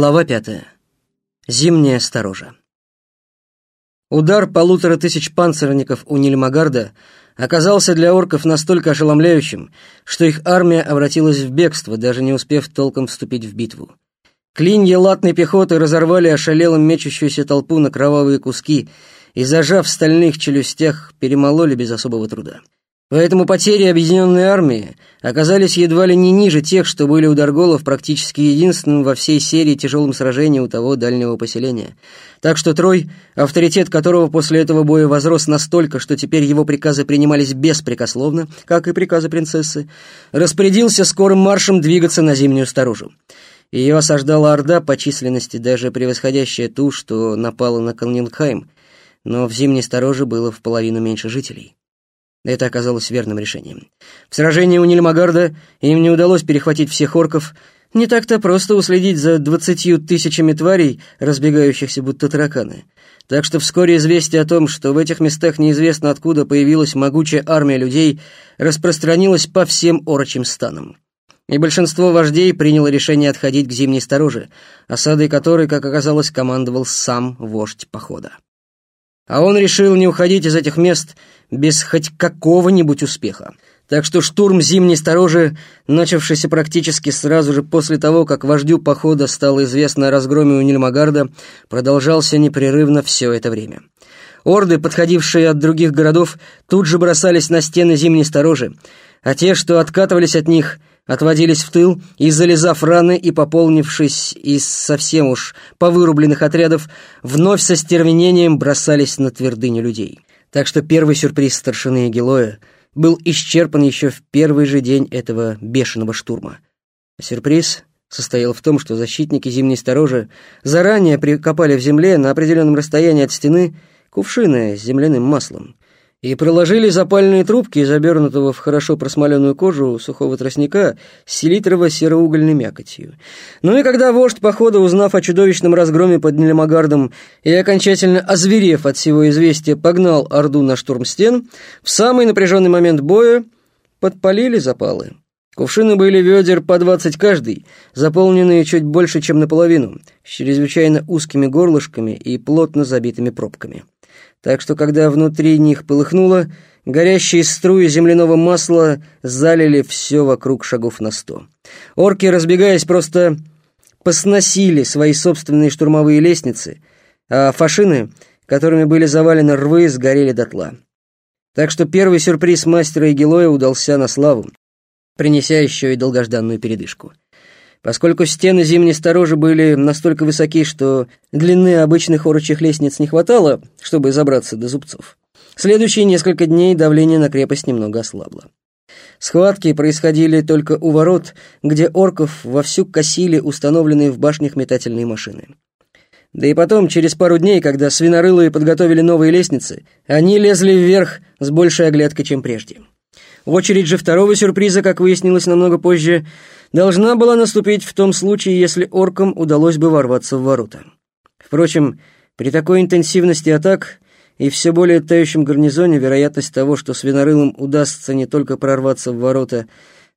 Глава пятая. Зимняя сторожа. Удар полутора тысяч панцирников у Нильмагарда оказался для орков настолько ошеломляющим, что их армия обратилась в бегство, даже не успев толком вступить в битву. Клинья латной пехоты разорвали ошалелым мечущуюся толпу на кровавые куски и, зажав в стальных челюстях, перемололи без особого труда. Поэтому потери объединенной армии оказались едва ли не ниже тех, что были у Дарголов практически единственным во всей серии тяжелым сражений у того дальнего поселения. Так что Трой, авторитет которого после этого боя возрос настолько, что теперь его приказы принимались беспрекословно, как и приказы принцессы, распорядился скорым маршем двигаться на зимнюю сторожу. Ее осаждала Орда по численности, даже превосходящая ту, что напала на Калнингхайм, но в зимней стороже было в половину меньше жителей. Это оказалось верным решением. В сражении у Нильмагарда им не удалось перехватить всех орков. Не так-то просто уследить за двадцатью тысячами тварей, разбегающихся будто тараканы. Так что вскоре известие о том, что в этих местах неизвестно откуда появилась могучая армия людей, распространилось по всем орочим станам. И большинство вождей приняло решение отходить к зимней стороже, осадой которой, как оказалось, командовал сам вождь похода. А он решил не уходить из этих мест без хоть какого-нибудь успеха. Так что штурм зимней сторожи, начавшийся практически сразу же после того, как вождю похода стало известно о разгроме у Нильмагарда, продолжался непрерывно все это время. Орды, подходившие от других городов, тут же бросались на стены зимней сторожи, а те, что откатывались от них, отводились в тыл и, залезав раны и пополнившись из совсем уж повырубленных отрядов, вновь со стервенением бросались на твердыню людей. Так что первый сюрприз старшины Гелоя был исчерпан еще в первый же день этого бешеного штурма. сюрприз состоял в том, что защитники зимней сторожи заранее прикопали в земле на определенном расстоянии от стены кувшины с земляным маслом и проложили запальные трубки из обернутого в хорошо просмоленную кожу сухого тростника с селитрово-сероугольной мякотью. Ну и когда вождь похода, узнав о чудовищном разгроме под Нелемогардом и окончательно озверев от всего известия, погнал Орду на штурм стен, в самый напряженный момент боя подпалили запалы. Кувшины были ведер по двадцать каждый, заполненные чуть больше, чем наполовину, с чрезвычайно узкими горлышками и плотно забитыми пробками так что когда внутри них полыхнуло, горящие струи земляного масла залили все вокруг шагов на сто. Орки, разбегаясь, просто посносили свои собственные штурмовые лестницы, а фашины, которыми были завалены рвы, сгорели дотла. Так что первый сюрприз мастера Игилоя удался на славу, принеся еще и долгожданную передышку. Поскольку стены зимней сторожи были настолько высоки, что длины обычных орочих лестниц не хватало, чтобы забраться до зубцов, следующие несколько дней давление на крепость немного ослабло. Схватки происходили только у ворот, где орков вовсю косили установленные в башнях метательные машины. Да и потом, через пару дней, когда свинорылые подготовили новые лестницы, они лезли вверх с большей оглядкой, чем прежде. Очередь же второго сюрприза, как выяснилось намного позже, должна была наступить в том случае, если оркам удалось бы ворваться в ворота. Впрочем, при такой интенсивности атак и все более тающем гарнизоне вероятность того, что свинорылым удастся не только прорваться в ворота,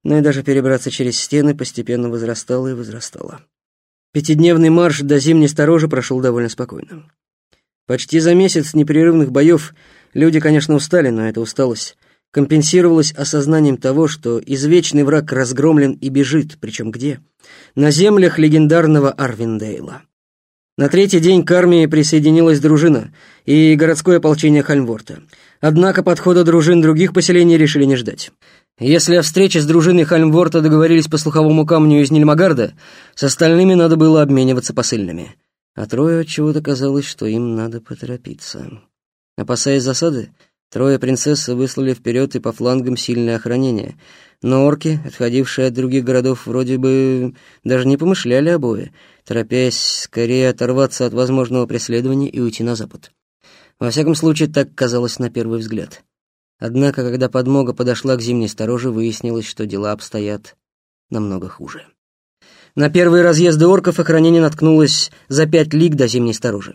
но и даже перебраться через стены, постепенно возрастала и возрастала. Пятидневный марш до зимней сторожи прошел довольно спокойно. Почти за месяц непрерывных боев люди, конечно, устали, но эта усталость компенсировалось осознанием того, что извечный враг разгромлен и бежит, причем где? На землях легендарного Арвиндейла. На третий день к армии присоединилась дружина и городское ополчение Хальмворта. Однако подхода дружин других поселений решили не ждать. Если о встрече с дружиной Хальмворта договорились по слуховому камню из Нильмагарда, с остальными надо было обмениваться посыльными. А трое от чего-то казалось, что им надо поторопиться. Опасаясь засады, Трое принцессы выслали вперед и по флангам сильное охранение, но орки, отходившие от других городов, вроде бы даже не помышляли обои, торопясь скорее оторваться от возможного преследования и уйти на запад. Во всяком случае, так казалось на первый взгляд. Однако, когда подмога подошла к зимней стороже, выяснилось, что дела обстоят намного хуже. На первые разъезды орков охранение наткнулось за пять лиг до зимней сторожи.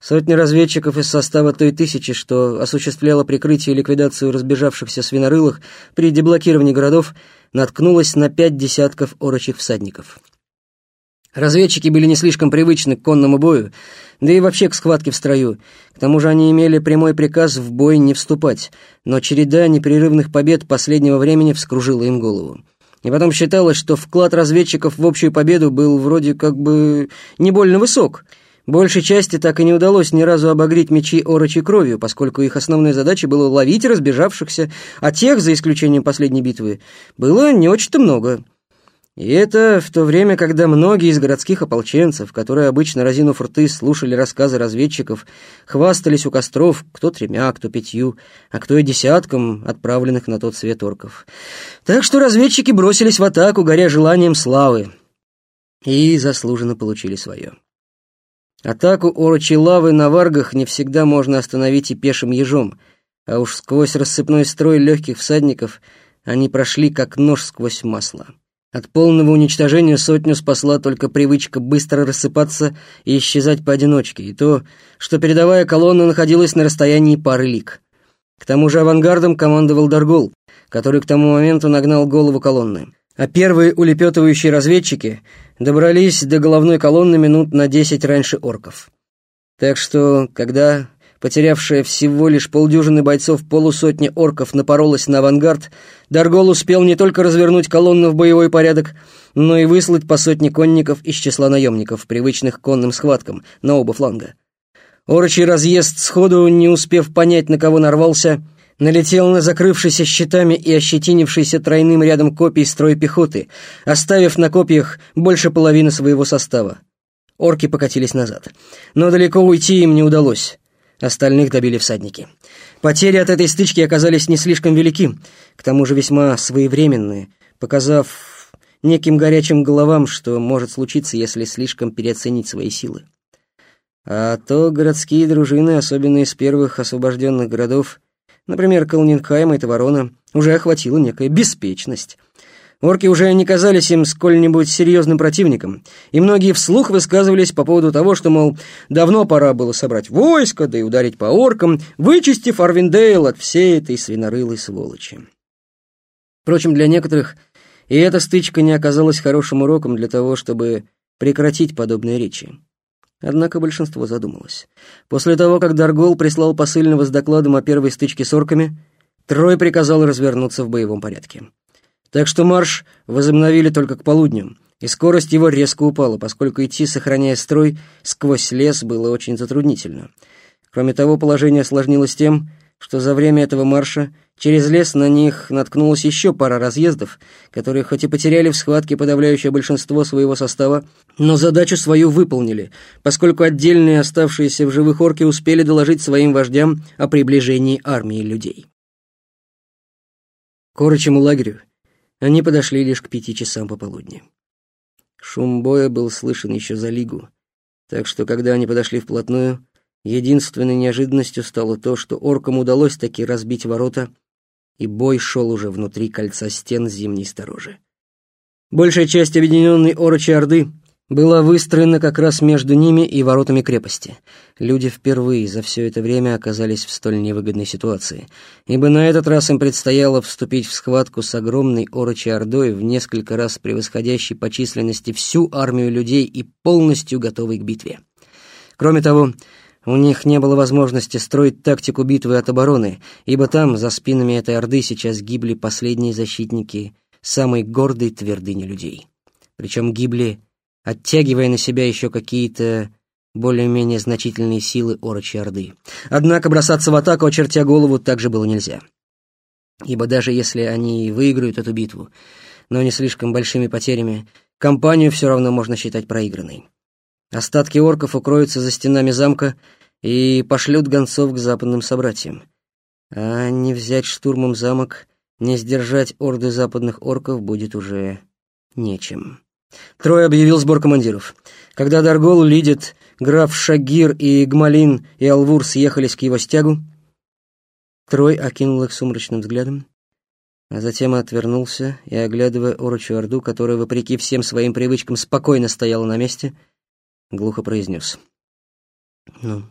Сотни разведчиков из состава той тысячи, что осуществляла прикрытие и ликвидацию разбежавшихся свинорылых при деблокировании городов, наткнулась на пять десятков орочих всадников. Разведчики были не слишком привычны к конному бою, да и вообще к схватке в строю. К тому же они имели прямой приказ в бой не вступать, но череда непрерывных побед последнего времени вскружила им голову. И потом считалось, что вклад разведчиков в общую победу был вроде как бы не больно высок. Большей части так и не удалось ни разу обогреть мечи орочи кровью, поскольку их основной задачей было ловить разбежавшихся, а тех, за исключением последней битвы, было не очень-то много. И это в то время, когда многие из городских ополченцев, которые обычно, разинув рты, слушали рассказы разведчиков, хвастались у костров кто тремя, кто пятью, а кто и десятком отправленных на тот свет орков. Так что разведчики бросились в атаку, горя желанием славы, и заслуженно получили свое. Атаку орочей лавы на варгах не всегда можно остановить и пешим ежом, а уж сквозь рассыпной строй легких всадников они прошли как нож сквозь масло. От полного уничтожения сотню спасла только привычка быстро рассыпаться и исчезать поодиночке, и то, что передовая колонна находилась на расстоянии пары лик. К тому же авангардом командовал Даргол, который к тому моменту нагнал голову колонны. А первые улепетывающие разведчики добрались до головной колонны минут на десять раньше орков. Так что, когда потерявшая всего лишь полдюжины бойцов полусотни орков напоролась на авангард, Даргол успел не только развернуть колонну в боевой порядок, но и выслать по сотне конников из числа наемников, привычных конным схваткам, на оба фланга. Орочий разъезд сходу, не успев понять, на кого нарвался, налетел на закрывшийся щитами и ощетинившийся тройным рядом копий строй пехоты, оставив на копьях больше половины своего состава. Орки покатились назад. Но далеко уйти им не удалось. Остальных добили всадники. Потери от этой стычки оказались не слишком велики, к тому же весьма своевременные, показав неким горячим головам, что может случиться, если слишком переоценить свои силы. А то городские дружины, особенно из первых освобожденных городов, например, Калнингхайма и Товарона, уже охватила некая беспечность. Орки уже не казались им сколь-нибудь серьезным противником, и многие вслух высказывались по поводу того, что, мол, давно пора было собрать войско, да и ударить по оркам, вычистив Арвиндейл от всей этой свинорылой сволочи. Впрочем, для некоторых и эта стычка не оказалась хорошим уроком для того, чтобы прекратить подобные речи. Однако большинство задумалось. После того, как Даргол прислал посыльного с докладом о первой стычке с орками, Трой приказал развернуться в боевом порядке. Так что марш возобновили только к полудню, и скорость его резко упала, поскольку идти, сохраняя строй, сквозь лес было очень затруднительно. Кроме того, положение осложнилось тем, что за время этого марша через лес на них наткнулась еще пара разъездов, которые хоть и потеряли в схватке подавляющее большинство своего состава, но задачу свою выполнили, поскольку отдельные оставшиеся в живых орки успели доложить своим вождям о приближении армии людей. К орочему лагерю они подошли лишь к пяти часам пополудни. Шум боя был слышен еще за лигу, так что, когда они подошли вплотную, единственной неожиданностью стало то, что оркам удалось таки разбить ворота, и бой шел уже внутри кольца стен зимней сторожи. Большая часть объединенной орочей Орды была выстроена как раз между ними и воротами крепости. Люди впервые за все это время оказались в столь невыгодной ситуации, ибо на этот раз им предстояло вступить в схватку с огромной орочей ордой в несколько раз превосходящей по численности всю армию людей и полностью готовой к битве. Кроме того, у них не было возможности строить тактику битвы от обороны, ибо там, за спинами этой орды, сейчас гибли последние защитники самой гордой твердыни людей. Причем гибли оттягивая на себя еще какие-то более-менее значительные силы Орочи Орды. Однако бросаться в атаку, очертя голову, также было нельзя. Ибо даже если они выиграют эту битву, но не слишком большими потерями, компанию все равно можно считать проигранной. Остатки орков укроются за стенами замка и пошлют гонцов к западным собратьям. А не взять штурмом замок, не сдержать орды западных орков будет уже нечем. Трой объявил сбор командиров. Когда Даргол, Лидит, граф Шагир и Гмалин и Алвур съехались к его стягу, Трой окинул их сумрачным взглядом, а затем отвернулся и, оглядывая Орочу Орду, которая, вопреки всем своим привычкам, спокойно стояла на месте, глухо произнес. «Ну,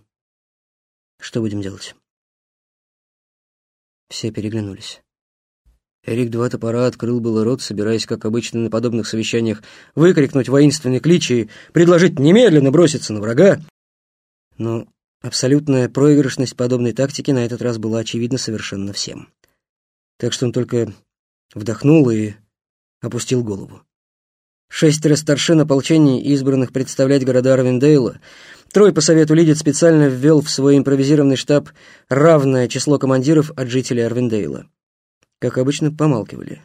что будем делать?» Все переглянулись. Эрик два топора открыл было рот, собираясь, как обычно на подобных совещаниях, выкрикнуть воинственный клич и предложить немедленно броситься на врага. Но абсолютная проигрышность подобной тактики на этот раз была очевидна совершенно всем. Так что он только вдохнул и опустил голову. Шестеро старшин ополчений, избранных представлять города Арвиндейла, Трой по совету Лидит специально ввел в свой импровизированный штаб равное число командиров от жителей Арвиндейла. Как обычно, помалкивали.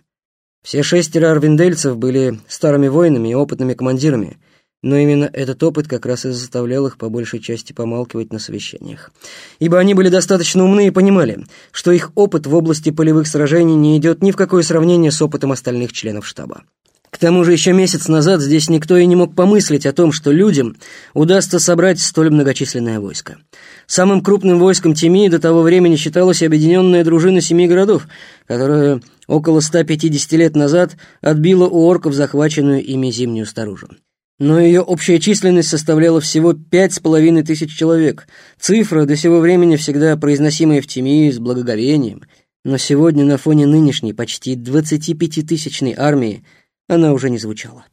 Все шестеро арвиндельцев были старыми воинами и опытными командирами, но именно этот опыт как раз и заставлял их по большей части помалкивать на совещаниях. Ибо они были достаточно умны и понимали, что их опыт в области полевых сражений не идет ни в какое сравнение с опытом остальных членов штаба. Тому же еще месяц назад здесь никто и не мог помыслить о том, что людям удастся собрать столь многочисленное войско. Самым крупным войском Тимии до того времени считалась объединенная дружина семи городов, которая около 150 лет назад отбила у орков захваченную ими зимнюю сторожу. Но ее общая численность составляла всего пять с половиной тысяч человек, цифра, до сего времени всегда произносимая в Тимии с благоговением, но сегодня на фоне нынешней почти 25-тысячной армии она уже не звучала.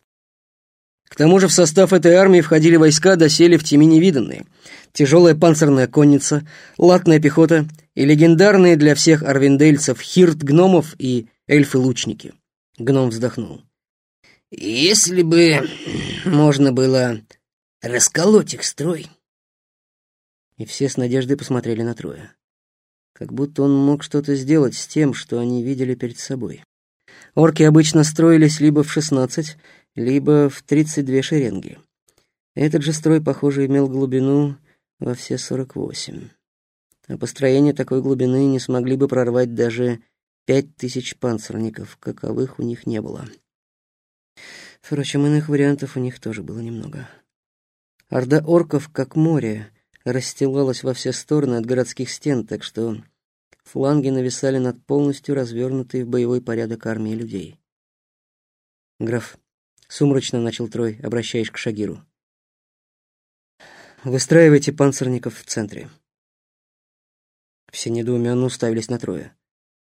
К тому же в состав этой армии входили войска, доселе в теме невиданные. Тяжелая панцирная конница, латная пехота и легендарные для всех арвиндельцев хирт-гномов и эльфы-лучники. Гном вздохнул. «Если бы можно было расколоть их строй...» И все с надеждой посмотрели на Троя. Как будто он мог что-то сделать с тем, что они видели перед собой. Орки обычно строились либо в 16, либо в 32 шеренги. Этот же строй, похоже, имел глубину во все 48. А построение такой глубины не смогли бы прорвать даже пять тысяч панцирников, каковых у них не было. Впрочем, иных вариантов у них тоже было немного. Орда орков, как море, расстилалась во все стороны от городских стен, так что Фланги нависали над полностью развернутой в боевой порядок армией людей. «Граф», — сумрачно начал Трой, обращаясь к Шагиру. «Выстраивайте панцирников в центре». Все недоуменно уставились на Троя.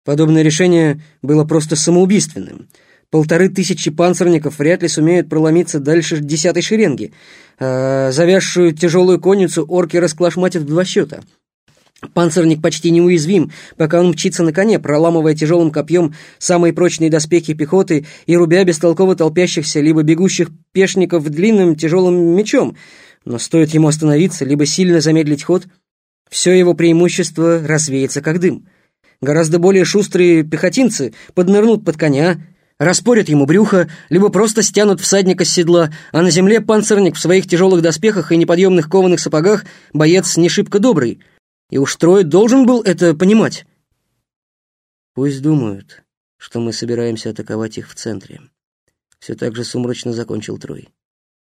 Подобное решение было просто самоубийственным. Полторы тысячи панцирников вряд ли сумеют проломиться дальше десятой шеренги, а завязшую тяжелую конницу орки расклашматят в два счета — Панцирник почти неуязвим, пока он мчится на коне, проламывая тяжелым копьем самые прочные доспехи пехоты и рубя бестолково толпящихся либо бегущих пешников длинным тяжелым мечом. Но стоит ему остановиться, либо сильно замедлить ход, все его преимущество развеется как дым. Гораздо более шустрые пехотинцы поднырнут под коня, распорят ему брюхо, либо просто стянут всадника с седла, а на земле панцирник в своих тяжелых доспехах и неподъемных кованых сапогах боец не шибко добрый — и уж Трой должен был это понимать. Пусть думают, что мы собираемся атаковать их в центре. Все так же сумрачно закончил Трой.